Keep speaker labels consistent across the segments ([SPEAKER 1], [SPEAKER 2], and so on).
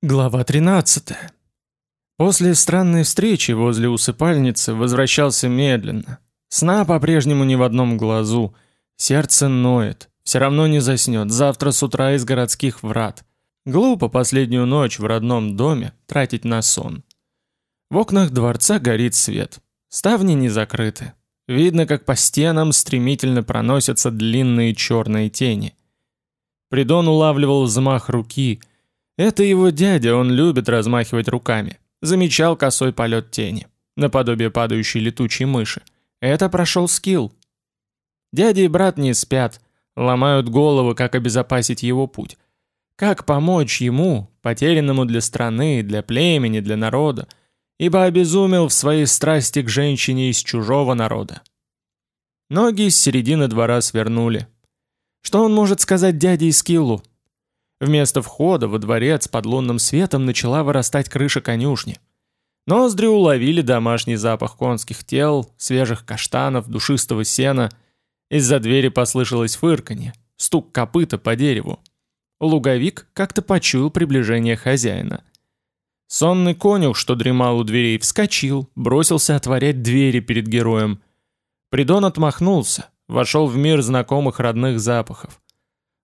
[SPEAKER 1] Глава 13. После странной встречи возле усыпальницы возвращался медленно. Сна по-прежнему ни в одном глазу. Сердце ноет. Все равно не заснет. Завтра с утра из городских врат. Глупо последнюю ночь в родном доме тратить на сон. В окнах дворца горит свет. Ставни не закрыты. Видно, как по стенам стремительно проносятся длинные черные тени. Придон улавливал взмах руки — это его дядя, он любит размахивать руками. Замечал косой полет тени, наподобие падающей летучей мыши. Это прошел скилл. Дядя и брат не спят, ломают головы, как обезопасить его путь. Как помочь ему, потерянному для страны, для племени, для народа, ибо обезумел в своей страсти к женщине из чужого народа. Ноги с середины двора свернули. Что он может сказать дяде Скиллу? Вместо входа во дворец под лунным светом начала вырастать крыша конюшни. Ноздри уловили домашний запах конских тел, свежих каштанов, душистого сена. Из-за двери послышалось фырканье, стук копыта по дереву. Луговик как-то почуял приближение хозяина. Сонный конюх, что дремал у дверей, вскочил, бросился отворять двери перед героем. Придон отмахнулся, вошел в мир знакомых родных запахов.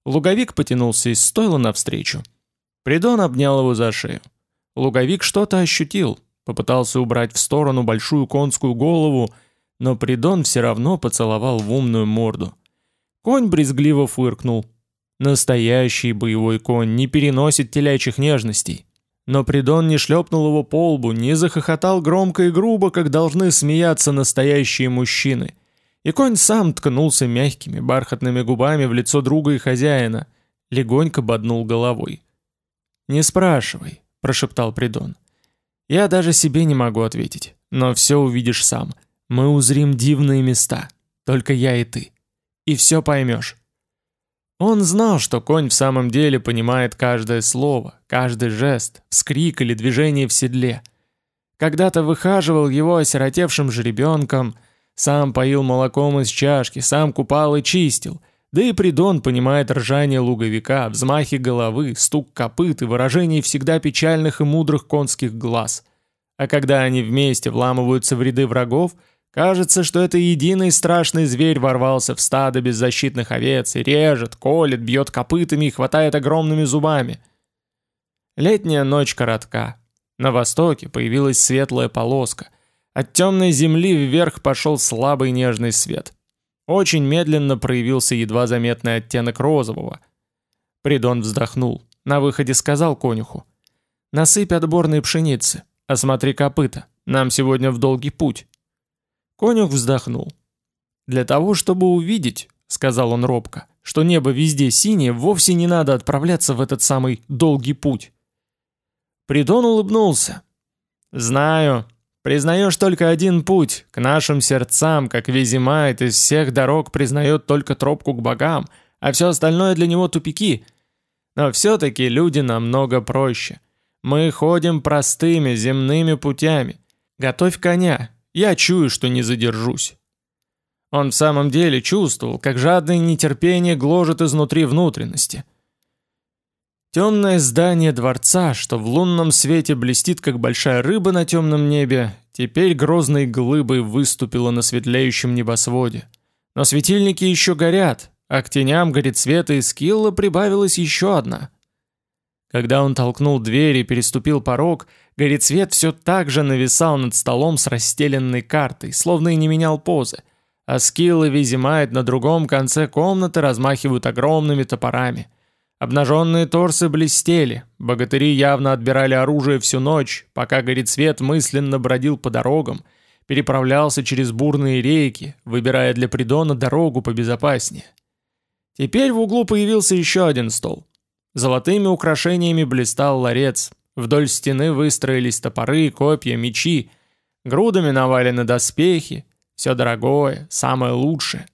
[SPEAKER 1] Луговик потянулся из стойла навстречу. Придон обнял его за шею. Луговик что-то ощутил, попытался убрать в сторону большую конскую голову, но Придон все равно поцеловал в умную морду. Конь брезгливо фыркнул. Настоящий боевой конь не переносит телячьих нежностей. Но Придон не шлепнул его по лбу, не захохотал громко и грубо, как должны смеяться настоящие мужчины — и конь сам ткнулся мягкими, бархатными губами в лицо друга и хозяина, легонько боднул головой. «Не спрашивай», — прошептал Придон. «Я даже себе не могу ответить, но все увидишь сам. Мы узрим дивные места, только я и ты. И все поймешь». Он знал, что конь в самом деле понимает каждое слово, каждый жест, вскрик или движение в седле. Когда-то выхаживал его осиротевшим жеребенком — сам поил молоком из чашки, сам купал и чистил. Да и Придон понимает ржание луговика, взмахи головы, стук копыт и выражение всегда печальных и мудрых конских глаз. А когда они вместе вламываются в ряды врагов, кажется, что это единый страшный зверь ворвался в стадо беззащитных овец и режет, колет, бьет копытами и хватает огромными зубами. Летняя ночь коротка. На востоке появилась светлая полоска, от темной земли вверх пошел слабый нежный свет. Очень медленно проявился едва заметный оттенок розового. Придон вздохнул. На выходе сказал конюху. «Насыпь отборной пшеницы. Осмотри копыта. Нам сегодня в долгий путь». Конюх вздохнул. «Для того, чтобы увидеть, — сказал он робко, — что небо везде синее, вовсе не надо отправляться в этот самый долгий путь». Придон улыбнулся. «Знаю, Признаешь только один путь, к нашим сердцам, как Визимайт из всех дорог признает только тропку к богам, а все остальное для него тупики. Но все-таки люди намного проще. Мы ходим простыми земными путями. Готовь коня, я чую, что не задержусь. Он в самом деле чувствовал, как жадное нетерпение гложет изнутри внутренности – Темное здание дворца, что в лунном свете блестит, как большая рыба на темном небе, теперь грозной глыбой выступило на светлеющем небосводе. Но светильники еще горят, а к теням горит света и скилла прибавилась еще одна. Когда он толкнул дверь и переступил порог, горит свет все так же нависал над столом с расстеленной картой, словно и не менял позы, а скиллы Визимает на другом конце комнаты размахивают огромными топорами — Обнаженные торсы блестели, богатыри явно отбирали оружие всю ночь, пока Горецвет мысленно бродил по дорогам, переправлялся через бурные реки, выбирая для Придона дорогу побезопаснее. Теперь в углу появился еще один стол. Золотыми украшениями блистал ларец, вдоль стены выстроились топоры, копья, мечи, грудами навалены доспехи, все дорогое, самое лучшее.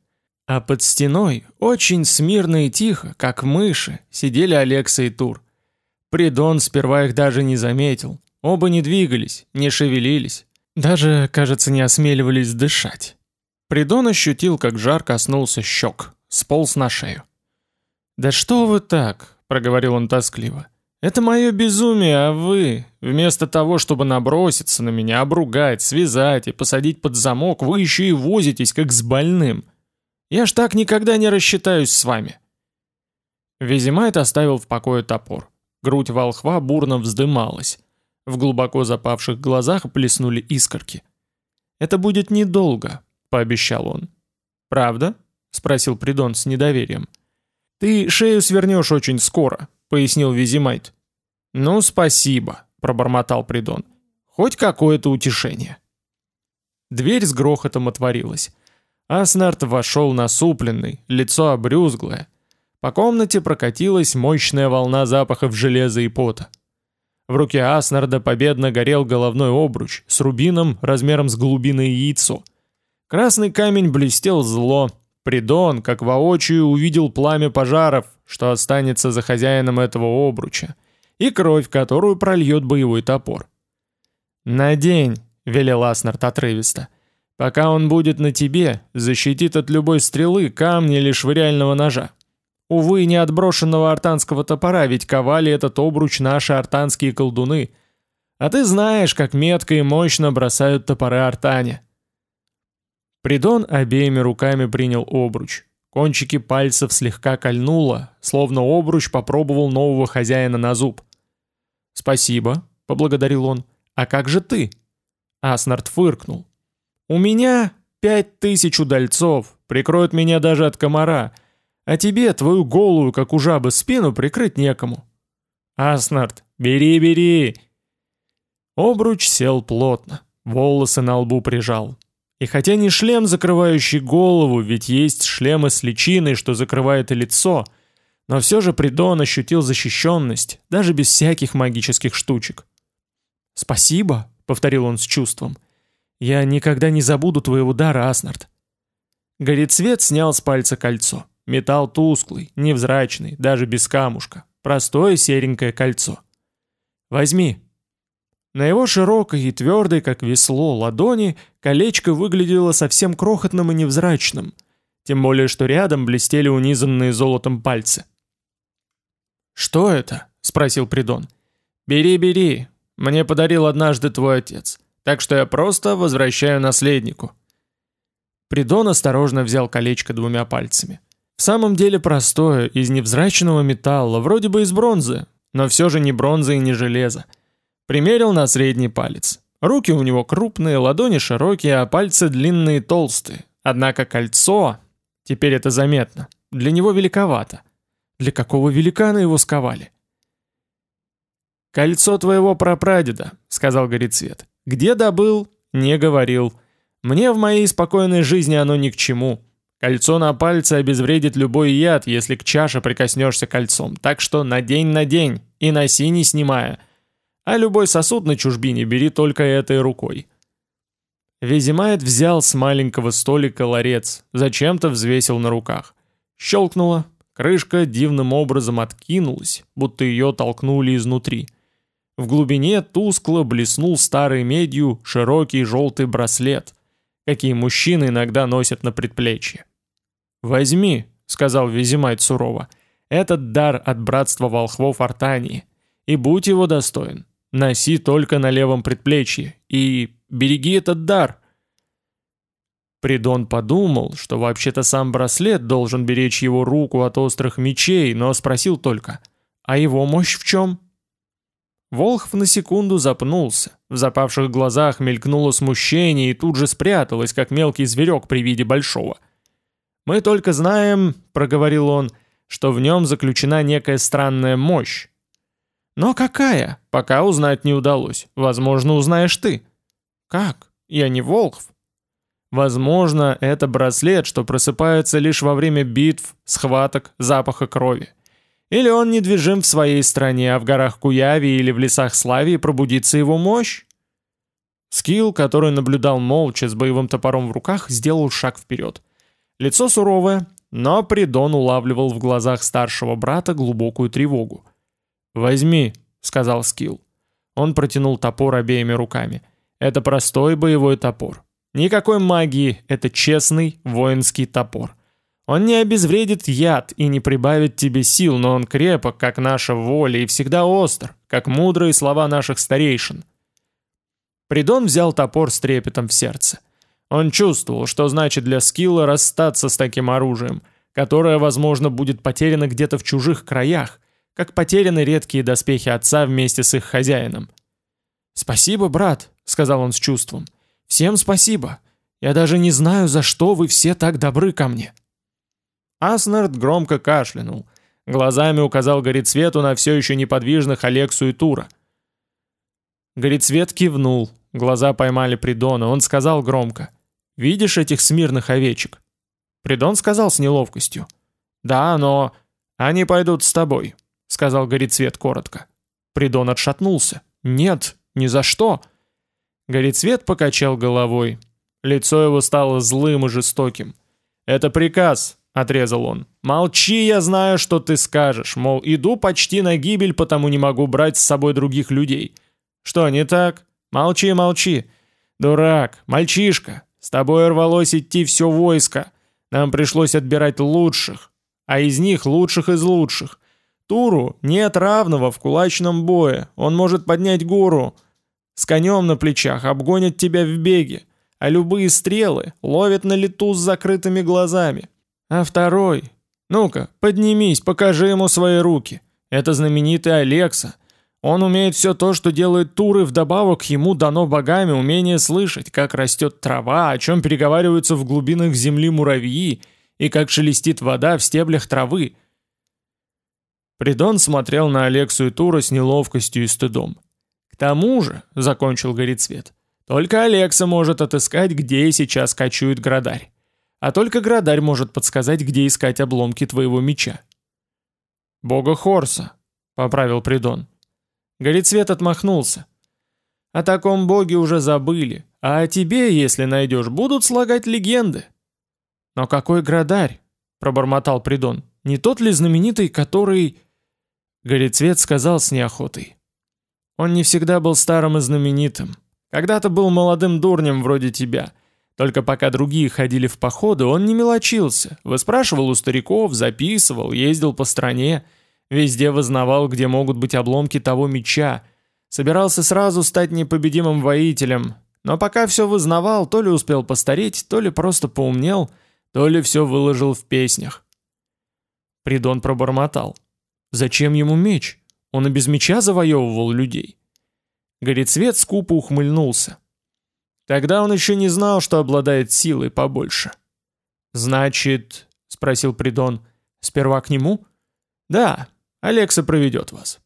[SPEAKER 1] А под стеной, очень смирно и тихо, как мыши, сидели Алекса и Тур. Придон сперва их даже не заметил. Оба не двигались, не шевелились. Даже, кажется, не осмеливались дышать. Придон ощутил, как жар коснулся щек, сполз на шею. «Да что вы так?» — проговорил он тоскливо. Это мое безумие, а вы, вместо того, чтобы наброситься на меня, обругать, связать и посадить под замок, вы еще и возитесь, как с больным. Я ж так никогда не рассчитаюсь с вами. Визимайт оставил в покое топор. Грудь волхва бурно вздымалась. В глубоко запавших глазах плеснули искорки. «Это будет недолго», — пообещал он. «Правда?» — спросил Придон с недоверием. «Ты шею свернешь очень скоро», — пояснил Визимайт. «Ну, спасибо», — пробормотал Придон. «Хоть какое-то утешение». Дверь с грохотом отворилась. Аснард вошел насупленный, лицо обрюзглое. По комнате прокатилась мощная волна запахов железа и пота. В руке Аснарда победно горел головной обруч с рубином размером с глубиное яйцо. Красный камень блестел зло. Придон, как воочию, увидел пламя пожаров, что останется за хозяином этого обруча, и кровь, которую прольет боевой топор. «Надень», — велел Аснард отрывисто, — «пока он будет на тебе, защитит от любой стрелы, камня или швыряльного ножа. Увы, не отброшенного артанского топора, ведь ковали этот обруч наши артанские колдуны. А ты знаешь, как метко и мощно бросают топоры артане. Придон обеими руками принял обруч. Кончики пальцев слегка кольнуло, словно обруч попробовал нового хозяина на зуб. «Спасибо», — поблагодарил он. «А как же ты?» Аснард фыркнул. «У меня пять тысяч удальцов, прикроют меня даже от комара, а тебе твою голую, как у жабы, спину прикрыть некому. Аснард, бери, бери!» Обруч сел плотно, волосы на лбу прижал. И хотя не шлем, закрывающий голову, ведь есть шлемы с личиной, что закрывает и лицо, но все же Придон ощутил защищенность, даже без всяких магических штучек. «Спасибо», — повторил он с чувством. «Я никогда не забуду твоего дара, Аснард». Горецвет снял с пальца кольцо. Металл тусклый, невзрачный, даже без камушка. Простое серенькое кольцо. «Возьми». На его широкой и твердой, как весло, ладони колечко выглядело совсем крохотным и невзрачным, тем более что рядом блестели унизанные золотом пальцы. «Что это?» — спросил Придон. «Бери, бери. Мне подарил однажды твой отец. Так что я просто возвращаю наследнику». Придон осторожно взял колечко двумя пальцами. В самом деле простое, из невзрачного металла, вроде бы из бронзы, но все же не бронза и не железо. Примерил на средний палец. Руки у него крупные, ладони широкие, а пальцы длинные и толстые. Однако кольцо, теперь это заметно, для него великовато. Для какого великана его сковали? «Кольцо твоего прапрадеда», — сказал Горецвет. «Где добыл?» «Не говорил. Мне в моей спокойной жизни оно ни к чему. Кольцо на пальце обезвредит любой яд, если к чаше прикоснешься кольцом, так что надень на день и носи не снимая. А любой сосуд на чужбине бери только этой рукой. Визимайт взял с маленького столика ларец, зачем-то взвесил на руках. Щелкнуло, крышка дивным образом откинулась, будто ее толкнули изнутри. В глубине тускло блеснул старой медью широкий желтый браслет, какие мужчины иногда носят на предплечье. «Возьми», — сказал Визимайт сурово, — «этот дар от братства волхвов Артании, и будь его достоин. Носи только на левом предплечье, и береги этот дар». Придон подумал, что вообще-то сам браслет должен беречь его руку от острых мечей, но спросил только, «А его мощь в чем?» Волхв на секунду запнулся, в запавших глазах мелькнуло смущение и тут же спряталось, как мелкий зверек при виде большого — «Мы только знаем, — проговорил он, — что в нем заключена некая странная мощь. Но какая, пока узнать не удалось. Возможно, узнаешь ты. Как? Я не Волхв. Возможно, это браслет, что просыпается лишь во время битв, схваток, запаха крови. Или он недвижим в своей стране, а в горах Куяви или в лесах Славии пробудится его мощь? Скилл, который наблюдал молча с боевым топором в руках, сделал шаг вперед. Лицо суровое, но Придон улавливал в глазах старшего брата глубокую тревогу. «Возьми», — сказал Скилл. Он протянул топор обеими руками. «Это простой боевой топор. Никакой магии, это честный воинский топор. Он не обезвредит яд и не прибавит тебе сил, но он крепок, как наша воля, и всегда остр, как мудрые слова наших старейшин. Придон взял топор с трепетом в сердце. Он чувствовал, что значит для скилла расстаться с таким оружием, которое, возможно, будет потеряно где-то в чужих краях, как потеряны редкие доспехи отца вместе с их хозяином. «Спасибо, брат», — сказал он с чувством. «Всем спасибо. Я даже не знаю, за что вы все так добры ко мне». Аснард громко кашлянул. Глазами указал Горецвету на все еще неподвижных Алексу и Тура. Горецвет кивнул. Глаза поймали Придона. Он сказал громко. «Видишь этих смирных овечек?» Придон сказал с неловкостью. «Да, но...» «Они пойдут с тобой», — сказал Горецвет коротко. Придон отшатнулся. «Нет, ни за что!» Горецвет покачал головой. Лицо его стало злым и жестоким. «Это приказ», — отрезал он. «Молчи, я знаю, что ты скажешь. Мол, иду почти на гибель, потому не могу брать с собой других людей. Что, не так? Молчи, молчи. Дурак, мальчишка, с тобой рвалось идти все войско. Нам пришлось отбирать лучших, а из них лучших из лучших. Туру нет равного в кулачном бое, он может поднять гору. С конем на плечах обгонят тебя в беге, а любые стрелы ловят на лету с закрытыми глазами. А второй? Ну-ка, поднимись, покажи ему свои руки. Это знаменитый Алекса. Он умеет все то, что делает Туры, вдобавок ему дано богами умение слышать, как растет трава, о чем переговариваются в глубинах земли муравьи, и как шелестит вода в стеблях травы. Придон смотрел на Алексу и Тура с неловкостью и стыдом. «К тому же», — закончил Горецвет, — «только Алекса может отыскать, где сейчас кочует Градарь. А только Градарь может подсказать, где искать обломки твоего меча. «Бога Хорса», — поправил Придон. Горецвет отмахнулся. «О таком боге уже забыли, а о тебе, если найдешь, будут слагать легенды». «Но какой Градарь?» — пробормотал Придон. «Не тот ли знаменитый, который...» Горецвет сказал с неохотой. «Он не всегда был старым и знаменитым. Когда-то был молодым дурнем вроде тебя». Только пока другие ходили в походы, он не мелочился, выспрашивал у стариков, записывал, ездил по стране, везде вызнавал, где могут быть обломки того меча, собирался сразу стать непобедимым воителем, но пока все вызнавал, то ли успел постареть, то ли просто поумнел, то ли все выложил в песнях. Придон пробормотал. «Зачем ему меч? Он и без меча завоевывал людей». Горецвет скупо ухмыльнулся. Тогда он еще не знал, что обладает силой побольше. «Значит...» — спросил Придон. «Сперва к нему?» «Да, Алекса проведет вас».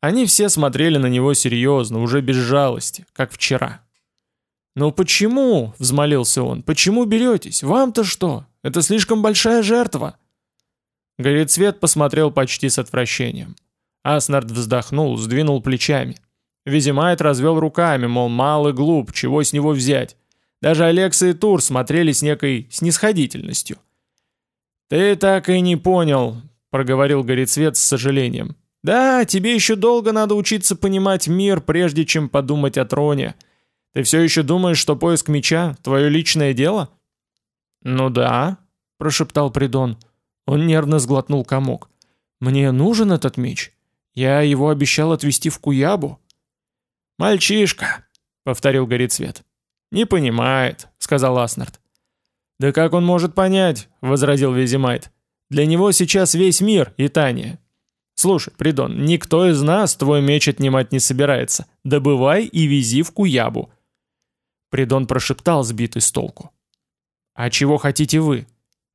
[SPEAKER 1] Они все смотрели на него серьезно, уже без жалости, как вчера. «Ну почему?» — взмолился он. «Почему беретесь? Вам-то что? Это слишком большая жертва». Горецвет посмотрел почти с отвращением. Аснард вздохнул, сдвинул плечами. Визимайт развел руками, мол, мал и глуп, чего с него взять. Даже Алекса и Тур смотрели с некой снисходительностью. «Ты так и не понял», — проговорил Горецвет с сожалением. «Да, тебе еще долго надо учиться понимать мир, прежде чем подумать о троне. Ты все еще думаешь, что поиск меча — твое личное дело?» «Ну да», — прошептал Придон. Он нервно сглотнул комок. «Мне нужен этот меч. Я его обещал отвезти в Куябу». «Мальчишка», — повторил Горецвет. «Не понимает», — сказал Аснард. «Да как он может понять?» — возразил Визимайт. «Для него сейчас весь мир и Таня. Слушай, Придон, никто из нас твой меч отнимать не собирается. Добывай и вези в Куябу». Придон прошептал, сбитый с толку. «А чего хотите вы?»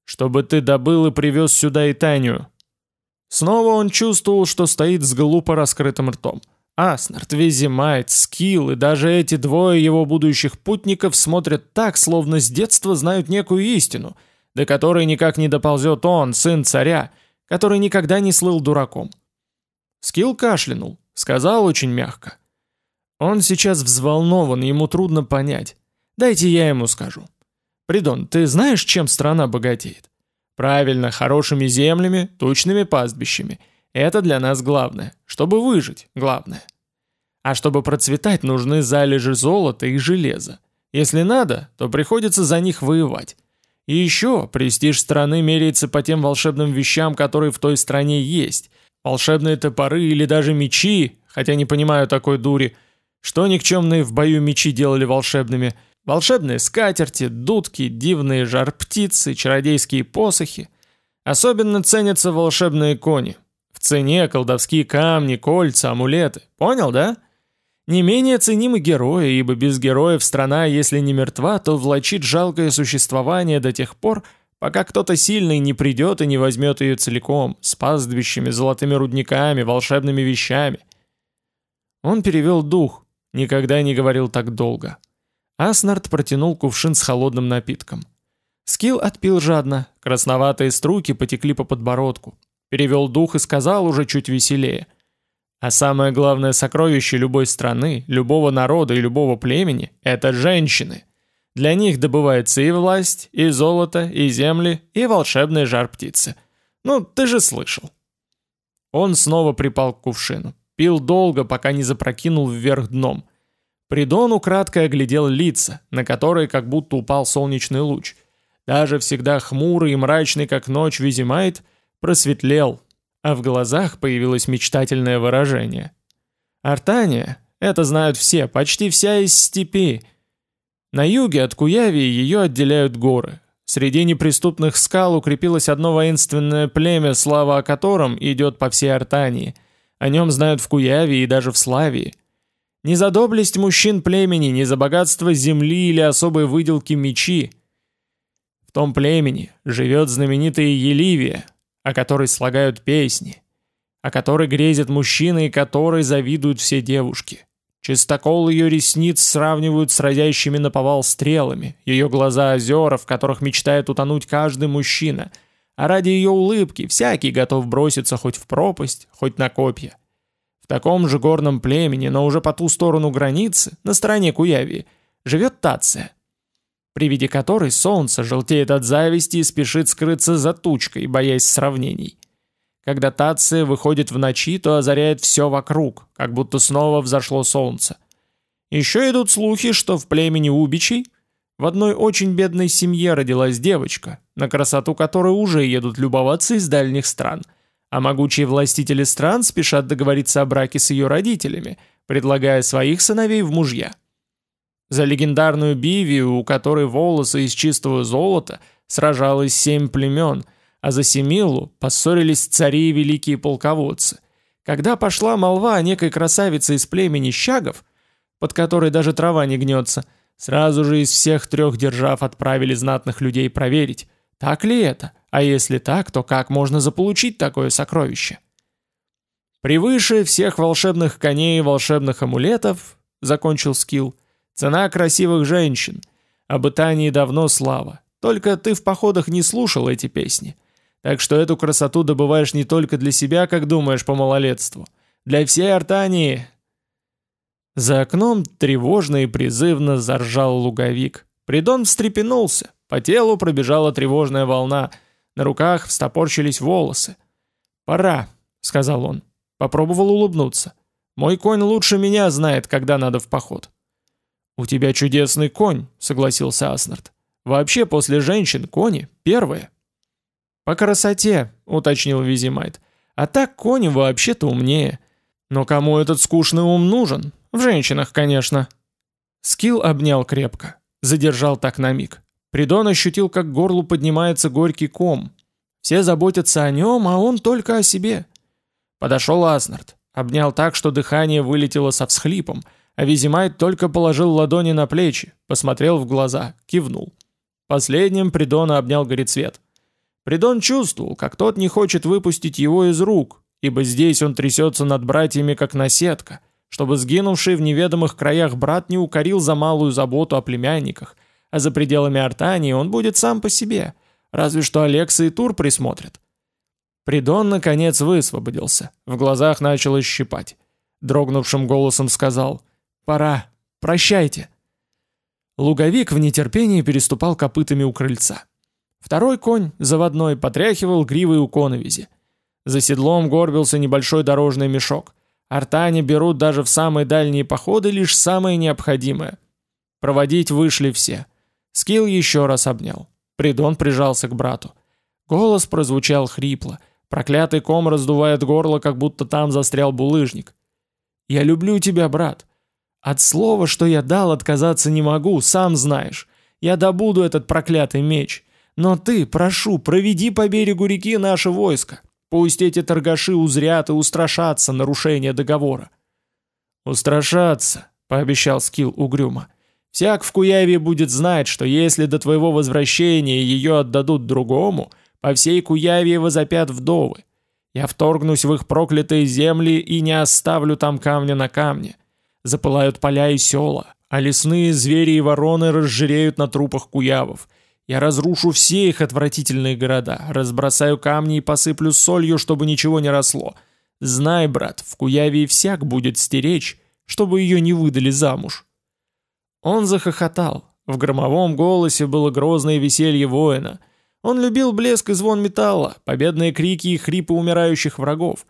[SPEAKER 1] «Чтобы ты добыл и привез сюда и Танию». Снова он чувствовал, что стоит с глупо раскрытым ртом. Аснард, Визимайт, Скилл и даже эти двое его будущих путников смотрят так, словно с детства знают некую истину, до которой никак не доползет он, сын царя, который никогда не слыл дураком. Скилл кашлянул, сказал очень мягко. Он сейчас взволнован, ему трудно понять. Дайте я ему скажу. Придон, ты знаешь, чем страна богатеет? Правильно, хорошими землями, тучными пастбищами – это для нас главное. Чтобы выжить, главное. А чтобы процветать, нужны залежи золота и железа. Если надо, то приходится за них воевать. И еще, престиж страны меряется по тем волшебным вещам, которые в той стране есть. Волшебные топоры или даже мечи, хотя не понимаю такой дури. Что никчемные в бою мечи делали волшебными? Волшебные скатерти, дудки, дивные жар-птицы, чародейские посохи. Особенно ценятся волшебные кони. Цене колдовские камни, кольца, амулеты. Понял, да? Не менее ценимы герои, ибо без героев страна, если не мертва, то влачит жалкое существование до тех пор, пока кто-то сильный не придет и не возьмет ее целиком, с пастбищами, золотыми рудниками, волшебными вещами. Он перевел дух, никогда не говорил так долго. Аснард протянул кувшин с холодным напитком. Скилл отпил жадно, красноватые струйки потекли по подбородку. Перевел дух и сказал уже чуть веселее. А самое главное сокровище любой страны, любого народа и любого племени – это женщины. Для них добывается и власть, и золото, и земли, и волшебные жар-птицы. Ну, ты же слышал. Он снова припал к кувшину. Пил долго, пока не запрокинул вверх дном. Придон украдкой оглядел лица, на которые как будто упал солнечный луч. Даже всегда хмурый и мрачный, как ночь, Визимайт, просветлел, а в глазах появилось мечтательное выражение. Артания, это знают все, почти вся из степи. На юге от Куявии ее отделяют горы. Среди неприступных скал укрепилось одно воинственное племя, слава о котором идет по всей Артании. О нем знают в Куявии и даже в Славии. Не за доблесть мужчин племени, не за богатство земли или особые выделки мечи. В том племени живет знаменитая Еливия, о которой слагают песни, о которой грезят мужчины и которой завидуют все девушки. Чистокол ее ресниц сравнивают с разящими наповал стрелами, ее глаза озера, в которых мечтает утонуть каждый мужчина, а ради ее улыбки всякий готов броситься хоть в пропасть, хоть на копья. В таком же горном племени, но уже по ту сторону границы, на стороне Куявии, живет Тация – при виде которой солнце желтеет от зависти и спешит скрыться за тучкой, боясь сравнений. Когда Тация выходит в ночи, то озаряет все вокруг, как будто снова взошло солнце. Еще идут слухи, что в племени Убичей в одной очень бедной семье родилась девочка, на красоту которой уже едут любоваться из дальних стран, а могучие властители стран спешат договориться о браке с ее родителями, предлагая своих сыновей в мужья. За легендарную Бивию, у которой волосы из чистого золота, сражалось семь племен, а за Семилу поссорились цари и великие полководцы. Когда пошла молва о некой красавице из племени Щагов, под которой даже трава не гнется, сразу же из всех трех держав отправили знатных людей проверить, так ли это, а если так, то как можно заполучить такое сокровище? Превыше всех волшебных коней и волшебных амулетов, закончил Скилл, Цена красивых женщин. Об Итании давно слава. Только ты в походах не слушал эти песни. Так что эту красоту добываешь не только для себя, как думаешь по малолетству. Для всей Артании. За окном тревожно и призывно заржал луговик. Придон встрепенулся. По телу пробежала тревожная волна. На руках встопорщились волосы. «Пора», — сказал он. Попробовал улыбнуться. «Мой конь лучше меня знает, когда надо в поход». «У тебя чудесный конь», — согласился Аснард. «Вообще после женщин кони первые». «По красоте», — уточнил Визимайт. «А так кони вообще-то умнее. Но кому этот скучный ум нужен? В женщинах, конечно». Скилл обнял крепко. Задержал так на миг. Придон ощутил, как к горлу поднимается горький ком. Все заботятся о нем, а он только о себе. Подошел Аснард. Обнял так, что дыхание вылетело со всхлипом — а Визимайт только положил ладони на плечи, посмотрел в глаза, кивнул. Последним Придона обнял Горецвет. Придон чувствовал, как тот не хочет выпустить его из рук, ибо здесь он трясется над братьями как наседка, чтобы сгинувший в неведомых краях брат не укорил за малую заботу о племянниках, а за пределами Артании он будет сам по себе, разве что Алекса и Тур присмотрят. Придон, наконец, высвободился, в глазах начало щипать. Дрогнувшим голосом сказал — Пора. Прощайте. Луговик в нетерпении переступал копытами у крыльца. Второй конь, заводной, потряхивал гривой у коновизи. За седлом горбился небольшой дорожный мешок. Артане берут даже в самые дальние походы лишь самое необходимое. Проводить вышли все. Скилл еще раз обнял. Придон прижался к брату. Голос прозвучал хрипло. Проклятый ком раздувает горло, как будто там застрял булыжник. «Я люблю тебя, брат. От слова, что я дал, отказаться не могу, сам знаешь. Я добуду этот проклятый меч. Но ты, прошу, проведи по берегу реки наше войско. Пусть эти торгаши узрят и устрашатся нарушения договора». «Устрашаться», — пообещал Скилл угрюмо. «Всяк в Куяве будет знать, что если до твоего возвращения ее отдадут другому, по всей Куяве возопят вдовы. Я вторгнусь в их проклятые земли и не оставлю там камня на камне. Запылают поля и села, а лесные звери и вороны разжиреют на трупах куявов. Я разрушу все их отвратительные города, разбросаю камни и посыплю солью, чтобы ничего не росло. Знай, брат, в Куяве всяк будет стеречь, чтобы ее не выдали замуж». Он захохотал. В громовом голосе было грозное веселье воина. Он любил блеск и звон металла, победные крики и хрипы умирающих врагов.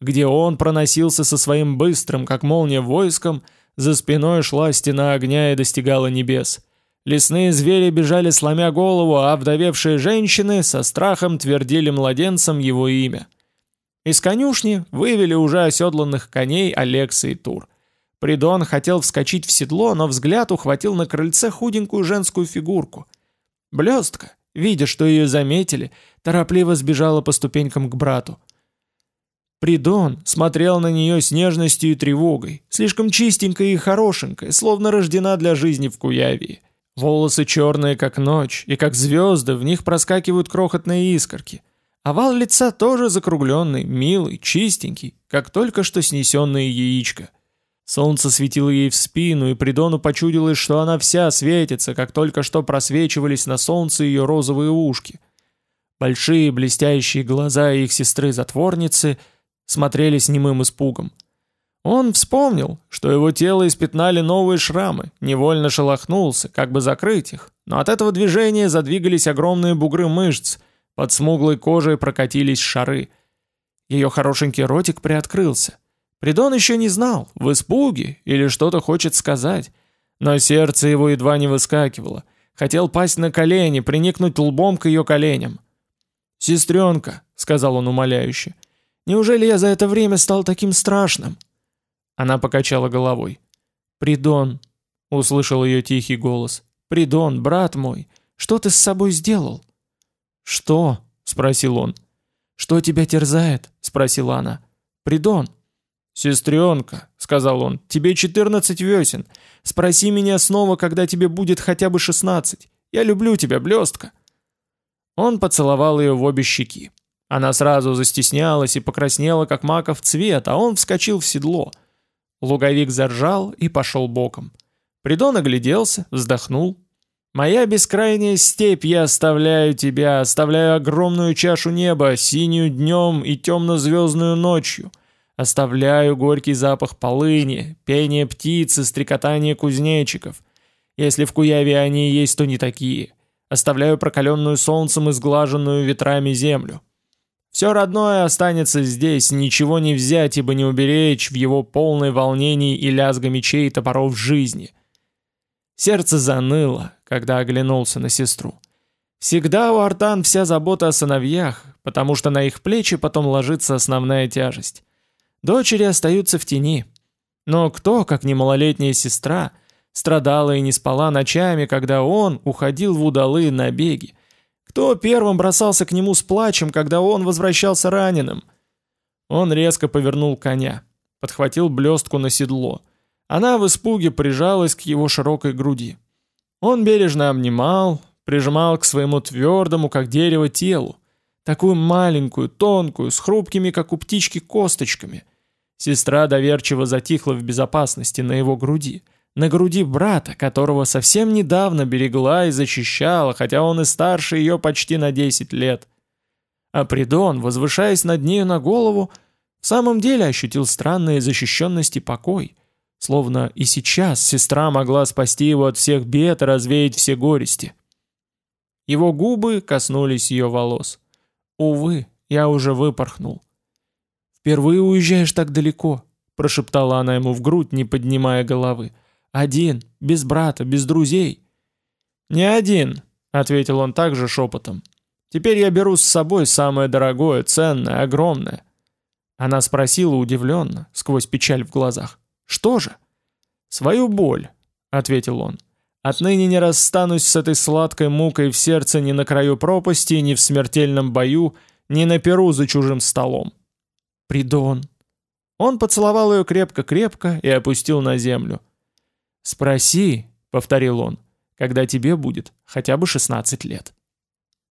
[SPEAKER 1] Где он проносился со своим быстрым, как молния, войском, за спиной шла стена огня и достигала небес. Лесные звери бежали сломя голову, а вдовевшие женщины со страхом твердили младенцам его имя. Из конюшни вывели уже оседланных коней Алекса и Тур. Придон хотел вскочить в седло, но взгляд ухватил на крыльце худенькую женскую фигурку. Блестка, видя, что ее заметили, торопливо сбежала по ступенькам к брату. Придон смотрел на нее с нежностью и тревогой, слишком чистенькая и хорошенькая, словно рождена для жизни в Куявии. Волосы черные, как ночь, и как звезды, в них проскакивают крохотные искорки. Овал лица тоже закругленный, милый, чистенький, как только что снесенное яичко. Солнце светило ей в спину, и Придону почудилось, что она вся светится, как только что просвечивались на солнце ее розовые ушки. Большие блестящие глаза их сестры-затворницы смотрели с немым испугом. Он вспомнил, что его тело испятнали новые шрамы, невольно шелохнулся, как бы закрыть их, но от этого движения задвигались огромные бугры мышц, под смуглой кожей прокатились шары. Ее хорошенький ротик приоткрылся. Придон еще не знал, в испуге или что-то хочет сказать. Но сердце его едва не выскакивало. Хотел пасть на колени, приникнуть лбом к ее коленям. «Сестренка», — сказал он умоляюще, — «неужели я за это время стал таким страшным?» Она покачала головой. «Придон», — услышал ее тихий голос, — «Придон, брат мой, что ты с собой сделал?» «Что?» — спросил он. «Что тебя терзает?» — спросила она. «Придон». «Сестренка», — сказал он, — «тебе 14 весен. Спроси меня снова, когда тебе будет хотя бы 16. Я люблю тебя, блестка». Он поцеловал ее в обе щеки. Она сразу застеснялась и покраснела, как маков цвет, а он вскочил в седло. Луговик заржал и пошел боком. Придон огляделся, вздохнул. «Моя бескрайняя степь, я оставляю тебя, оставляю огромную чашу неба, синюю днем и темно-звездную ночью». Оставляю горький запах полыни, пение птицы, стрекотание кузнечиков. Если в Куяве они есть, то не такие. Оставляю прокаленную солнцем и сглаженную ветрами землю. Все родное останется здесь, ничего не взять, ибо не уберечь в его полной волнении и лязга мечей и топоров жизни. Сердце заныло, когда оглянулся на сестру. Всегда у Артан вся забота о сыновьях, потому что на их плечи потом ложится основная тяжесть. Дочери остаются в тени. Но кто, как не малолетняя сестра, страдала и не спала ночами, когда он уходил в удалы на беги? Кто первым бросался к нему с плачем, когда он возвращался раненым? Он резко повернул коня, подхватил блестку на седло. Она в испуге прижалась к его широкой груди. Он бережно обнимал, прижимал к своему твердому, как дерево, телу. Такую маленькую, тонкую, с хрупкими, как у птички, косточками. Сестра доверчиво затихла в безопасности на его груди. На груди брата, которого совсем недавно берегла и защищала, хотя он и старше ее почти на 10 лет. А Придон, возвышаясь над нею на голову, в самом деле ощутил странные и покой. Словно и сейчас сестра могла спасти его от всех бед и развеять все горести. Его губы коснулись ее волос. «Увы, я уже выпорхнул». «Впервые уезжаешь так далеко», — прошептала она ему в грудь, не поднимая головы. «Один, без брата, без друзей». «Не один», — ответил он также шепотом. «Теперь я беру с собой самое дорогое, ценное, огромное». Она спросила удивленно, сквозь печаль в глазах. «Что же?» «Свою боль», — ответил он. «Отныне не расстанусь с этой сладкой мукой в сердце ни на краю пропасти, ни в смертельном бою, ни на перу за чужим столом». «Придон». Он поцеловал ее крепко-крепко и опустил на землю. «Спроси», — повторил он, — «когда тебе будет хотя бы 16 лет».